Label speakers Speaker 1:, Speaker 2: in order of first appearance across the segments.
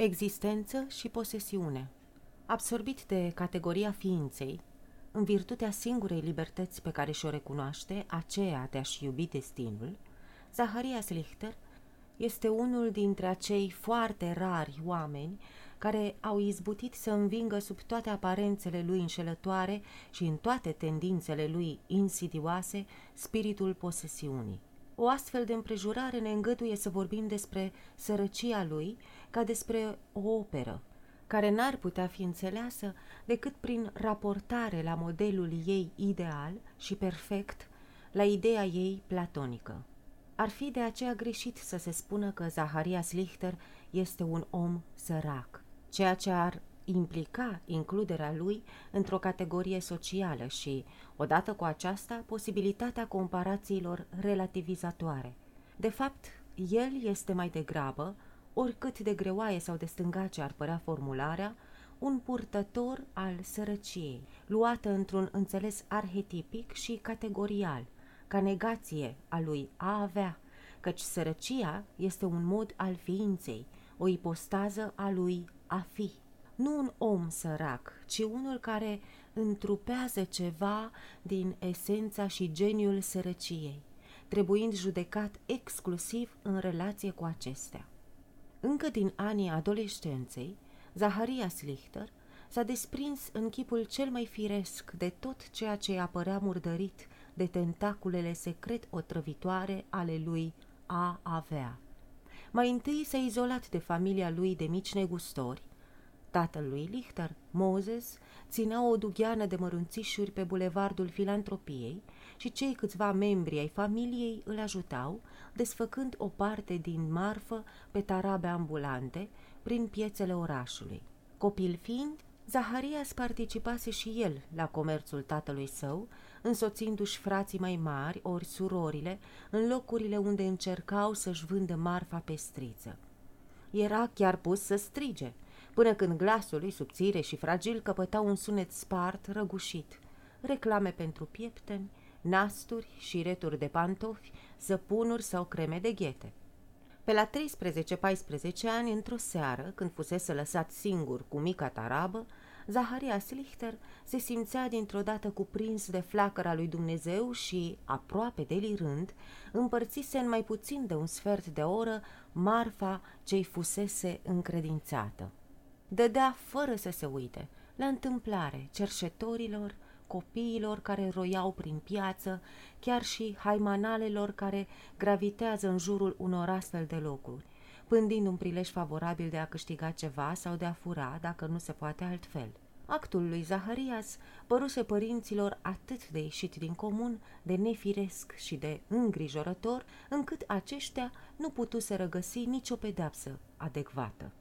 Speaker 1: Existență și posesiune Absorbit de categoria ființei, în virtutea singurei libertăți pe care și-o recunoaște, aceea de a-și iubi destinul, Zaharias Lichter este unul dintre acei foarte rari oameni care au izbutit să învingă sub toate aparențele lui înșelătoare și în toate tendințele lui insidioase spiritul posesiunii. O astfel de împrejurare ne îngăduie să vorbim despre sărăcia lui ca despre o operă, care n-ar putea fi înțeleasă decât prin raportare la modelul ei ideal și perfect, la ideea ei platonică. Ar fi de aceea greșit să se spună că Zaharias Lichter este un om sărac, ceea ce ar implica includerea lui într-o categorie socială și, odată cu aceasta, posibilitatea comparațiilor relativizatoare. De fapt, el este mai degrabă, oricât de greoaie sau de stângace ar părea formularea, un purtător al sărăciei, luată într-un înțeles arhetipic și categorial, ca negație a lui a avea, căci sărăcia este un mod al ființei, o ipostază a lui a fi nu un om sărac, ci unul care întrupează ceva din esența și geniul sărăciei, trebuind judecat exclusiv în relație cu acestea. Încă din anii adolescenței, Zaharia Slichter s-a desprins în chipul cel mai firesc de tot ceea ce apărea murdărit de tentaculele secret otrăvitoare ale lui a avea. Mai întâi s-a izolat de familia lui de mici negustori, Tatăl lui Lichter, Moses, ținea o dugheană de mărunțișuri pe bulevardul filantropiei și cei câțiva membri ai familiei îl ajutau, desfăcând o parte din marfă pe tarabe ambulante prin piețele orașului. Copil fiind, Zaharias participase și el la comerțul tatălui său, însoțindu-și frații mai mari ori surorile în locurile unde încercau să-și vândă marfa pe striță. Era chiar pus să strige – până când glasul lui subțire și fragil căpăta un sunet spart, răgușit, reclame pentru piepteni, nasturi și returi de pantofi, zăpunuri sau creme de ghete. Pe la 13-14 ani, într-o seară, când fusese lăsat singur cu mica tarabă, Zaharia Slichter se simțea dintr-o dată cuprins de flacăra lui Dumnezeu și, aproape delirând, împărțise în mai puțin de un sfert de oră marfa ce-i fusese încredințată dădea fără să se uite la întâmplare cerșetorilor, copiilor care roiau prin piață, chiar și haimanalelor care gravitează în jurul unor astfel de locuri, pândind un prilej favorabil de a câștiga ceva sau de a fura, dacă nu se poate altfel. Actul lui Zaharias păruse părinților atât de ieșit din comun, de nefiresc și de îngrijorător, încât aceștia nu putuseră găsi nicio pedepsă adecvată.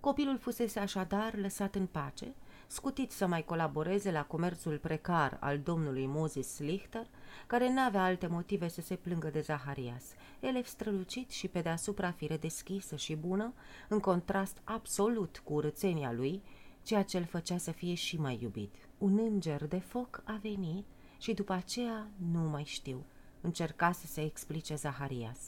Speaker 1: Copilul fusese așadar lăsat în pace, scutit să mai colaboreze la comerțul precar al domnului Moses Lichter, care n-avea alte motive să se plângă de Zaharias, elev strălucit și pe deasupra fire deschisă și bună, în contrast absolut cu urățenia lui, ceea ce îl făcea să fie și mai iubit. Un înger de foc a venit și după aceea nu mai știu, încerca să se explice Zaharias.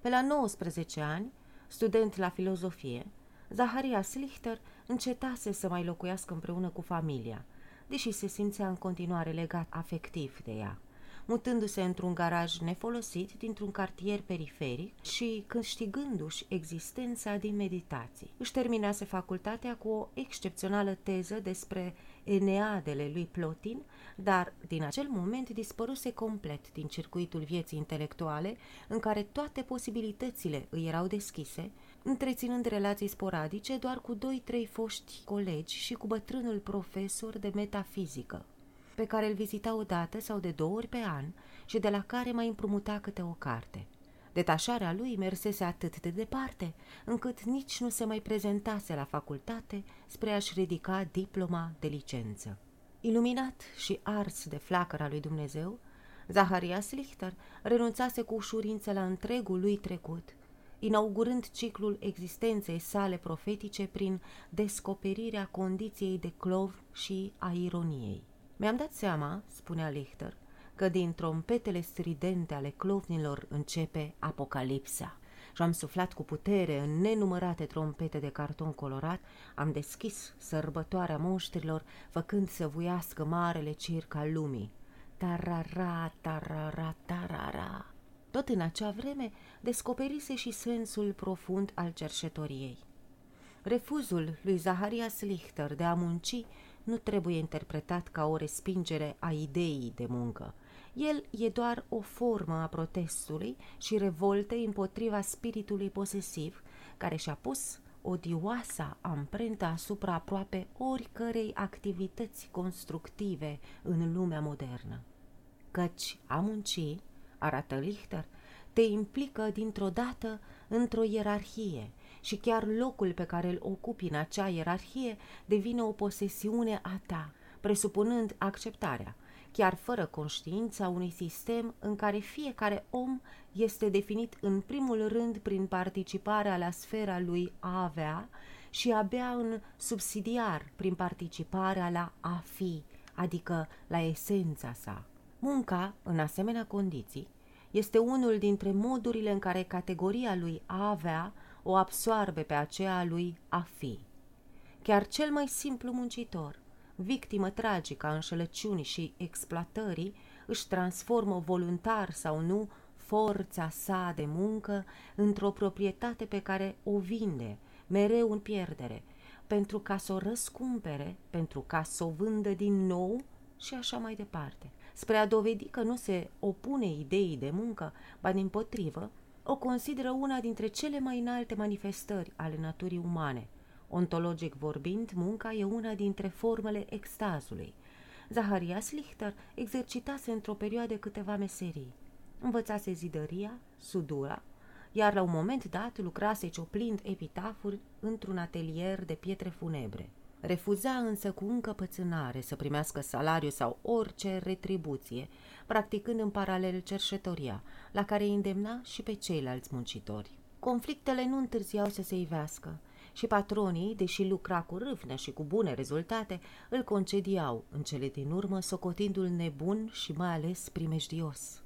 Speaker 1: Pe la 19 ani, student la filozofie, Zaharia Slichter încetase să mai locuiască împreună cu familia, deși se simțea în continuare legat afectiv de ea mutându-se într-un garaj nefolosit dintr-un cartier periferic și câștigându-și existența din meditații. Își terminase facultatea cu o excepțională teză despre Eneadele lui Plotin, dar din acel moment dispăruse complet din circuitul vieții intelectuale în care toate posibilitățile îi erau deschise, întreținând relații sporadice doar cu doi-trei foști colegi și cu bătrânul profesor de metafizică pe care îl vizita o dată sau de două ori pe an și de la care mai împrumuta câte o carte. Detașarea lui mersese atât de departe, încât nici nu se mai prezentase la facultate spre a-și ridica diploma de licență. Iluminat și ars de flacăra lui Dumnezeu, Zaharia Slichter renunțase cu ușurință la întregul lui trecut, inaugurând ciclul existenței sale profetice prin descoperirea condiției de clov și a ironiei. Mi-am dat seama, spunea Lichter, că din trompetele stridente ale clovnilor începe apocalipsa și am suflat cu putere în nenumărate trompete de carton colorat, am deschis sărbătoarea monștrilor, făcând să vuiască marele circ al lumii. Tarara, tarara, tarara. Tot în acea vreme descoperise și sensul profund al cerșetoriei. Refuzul lui Zaharias Lichter de a munci nu trebuie interpretat ca o respingere a ideii de muncă. El e doar o formă a protestului și revoltei împotriva spiritului posesiv, care și-a pus odioasa amprentă asupra aproape oricărei activități constructive în lumea modernă. Căci a munci, arată Lichter, te implică dintr-o dată într-o ierarhie și chiar locul pe care îl ocupi în acea ierarhie devine o posesiune a ta, presupunând acceptarea, chiar fără conștiința unui sistem în care fiecare om este definit în primul rând prin participarea la sfera lui a avea și abia în subsidiar prin participarea la a fi, adică la esența sa. Munca, în asemenea condiții, este unul dintre modurile în care categoria lui a avea o absoarbe pe aceea lui a fi. Chiar cel mai simplu muncitor, victimă tragică a înșelăciunii și exploatării, își transformă voluntar sau nu forța sa de muncă într-o proprietate pe care o vinde, mereu în pierdere, pentru ca să o răscumpere, pentru ca să o vândă din nou și așa mai departe. Spre a dovedi că nu se opune ideii de muncă, ba din potrivă, o consideră una dintre cele mai înalte manifestări ale naturii umane. Ontologic vorbind, munca e una dintre formele extazului. Zaharias Lichter exercitase într-o perioadă câteva meserii. Învățase zidăria, sudura, iar la un moment dat lucrase cioplind epitafuri într-un atelier de pietre funebre. Refuza însă cu încăpățânare să primească salariu sau orice retribuție, practicând în paralel cerșetoria, la care îi îndemna și pe ceilalți muncitori. Conflictele nu întârziau să se ivească și patronii, deși lucra cu râvnă și cu bune rezultate, îl concediau în cele din urmă, socotindu-l nebun și mai ales primejdios.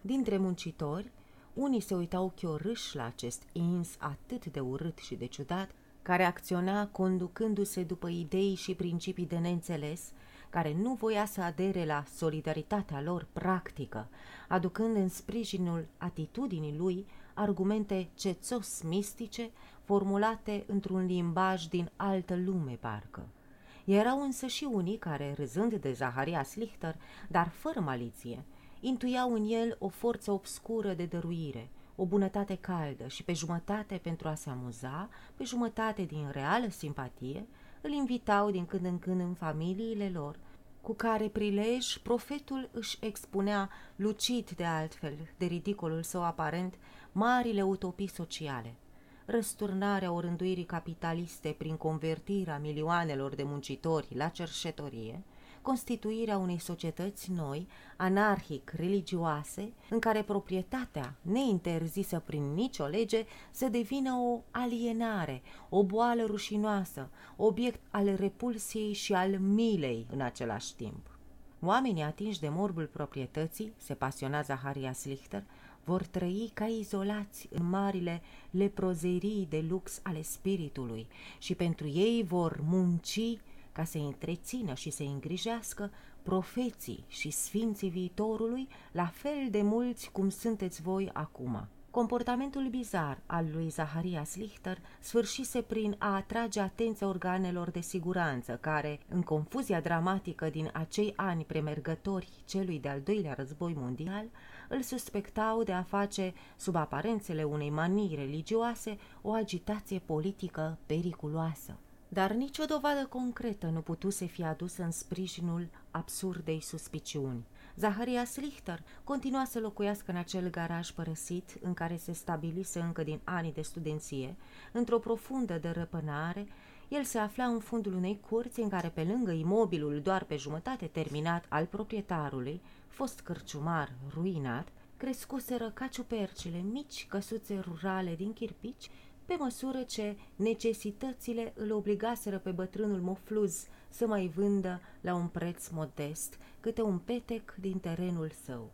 Speaker 1: Dintre muncitori, unii se uitau chiorâși la acest ins atât de urât și de ciudat, care acționa conducându-se după idei și principii de neînțeles, care nu voia să adere la solidaritatea lor practică, aducând în sprijinul atitudinii lui argumente cețos mistice formulate într-un limbaj din altă lume parcă. Erau însă și unii care, râzând de Zaharia Slichter, dar fără maliție, intuiau în el o forță obscură de dăruire, o bunătate caldă și pe jumătate pentru a se amuza, pe jumătate din reală simpatie, îl invitau din când în când în familiile lor, cu care prilej profetul își expunea, lucid de altfel de ridicolul său aparent, marile utopii sociale. Răsturnarea orânduirii capitaliste prin convertirea milioanelor de muncitori la cerșetorie, constituirea unei societăți noi, anarhic-religioase, în care proprietatea, neinterzisă prin nicio lege, să devină o alienare, o boală rușinoasă, obiect al repulsiei și al milei în același timp. Oamenii atinși de morbul proprietății, se pasiona Zaharia Slichter, vor trăi ca izolați în marile leprozerii de lux ale spiritului și pentru ei vor munci ca să întrețină și să îngrijească profeții și sfinții viitorului, la fel de mulți cum sunteți voi acum. Comportamentul bizar al lui Zaharias Lichter sfârșise prin a atrage atenția organelor de siguranță, care, în confuzia dramatică din acei ani premergători celui de-al doilea război mondial, îl suspectau de a face, sub aparențele unei manii religioase, o agitație politică periculoasă dar nicio dovadă concretă nu putuse fi adusă în sprijinul absurdei suspiciuni. Zaharia Slichter continua să locuiască în acel garaj părăsit în care se stabilise încă din anii de studenție, într-o profundă dărăpânare, el se afla în fundul unei curți în care, pe lângă imobilul doar pe jumătate terminat al proprietarului, fost cărciumar ruinat, crescuseră ca ciupercile mici căsuțe rurale din chirpici pe măsură ce necesitățile îl obligaseră pe bătrânul mofluz să mai vândă la un preț modest câte un petec din terenul său.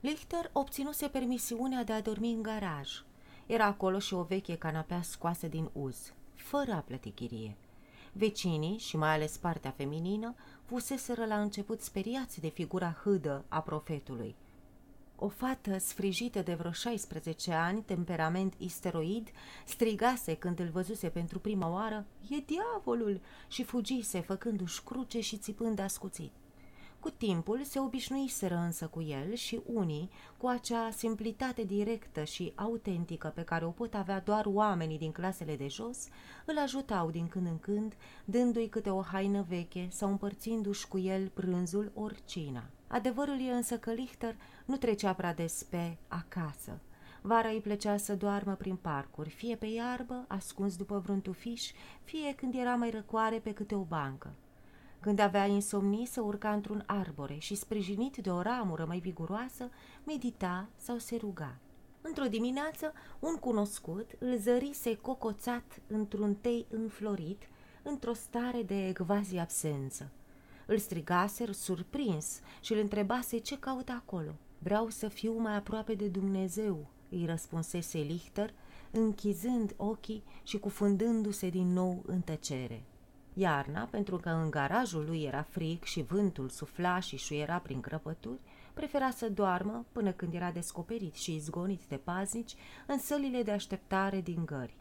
Speaker 1: Lichter obținuse permisiunea de a dormi în garaj, Era acolo și o veche canapea scoasă din uz, fără a plăti chirie. Vecinii, și mai ales partea feminină, fuseseră la început speriați de figura hâdă a profetului. O fată sfrijită de vreo 16 ani, temperament isteroid, strigase când îl văzuse pentru prima oară, E diavolul! și fugise, făcându-și cruce și țipând ascuțit. Cu timpul se obișnuiseră însă cu el și unii, cu acea simplitate directă și autentică pe care o pot avea doar oamenii din clasele de jos, îl ajutau din când în când, dându-i câte o haină veche sau împărțindu-și cu el prânzul ori cina. Adevărul e însă că Lichter nu trecea prea des pe acasă. Vara îi plăcea să doarmă prin parcuri, fie pe iarbă, ascuns după vreun tufiș, fie când era mai răcoare pe câte o bancă. Când avea insomnii, să urca într-un arbore și, sprijinit de o ramură mai viguroasă, medita sau se ruga. Într-o dimineață, un cunoscut îl zărise cocoțat într-un tei înflorit, într-o stare de gvazi absență. Îl strigase surprins și îl întrebase ce caută acolo. Vreau să fiu mai aproape de Dumnezeu, îi răspunsese Lichter, închizând ochii și cufundându-se din nou în tăcere. Iarna, pentru că în garajul lui era frig și vântul sufla și șuiera prin crăpături, prefera să doarmă până când era descoperit și izgonit de paznici în sălile de așteptare din gări.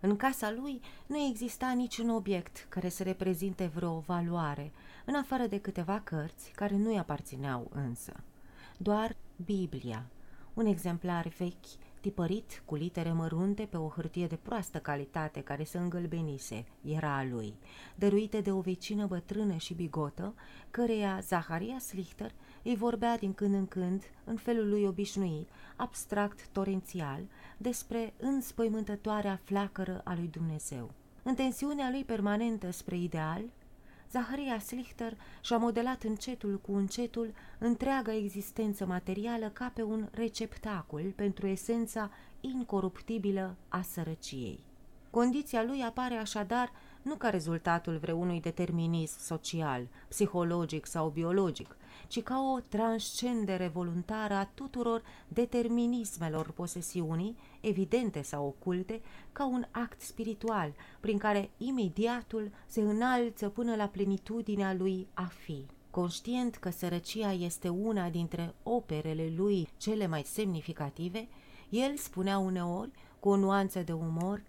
Speaker 1: În casa lui nu exista niciun obiect care să reprezinte vreo valoare, în afară de câteva cărți care nu-i aparțineau însă. Doar Biblia, un exemplar vechi tipărit cu litere mărunte pe o hârtie de proastă calitate care se îngălbenise, era a lui, dăruită de o vecină bătrână și bigotă, căreia Zaharia Slichter îi vorbea din când în când, în felul lui obișnuit, abstract torențial, despre înspăimântătoarea flacără a lui Dumnezeu. În tensiunea lui permanentă spre ideal, Zaharia Slichter și-a modelat încetul cu încetul întreaga existență materială ca pe un receptacul pentru esența incoruptibilă a sărăciei. Condiția lui apare așadar nu ca rezultatul vreunui determinism social, psihologic sau biologic, ci ca o transcendere voluntară a tuturor determinismelor posesiunii, evidente sau oculte, ca un act spiritual, prin care imediatul se înalță până la plenitudinea lui a fi. Conștient că sărăcia este una dintre operele lui cele mai semnificative, el spunea uneori, cu o nuanță de umor,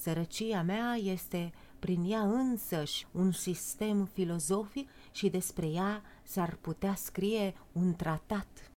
Speaker 1: Sărăcia mea este prin ea însăși un sistem filozofic și despre ea s-ar putea scrie un tratat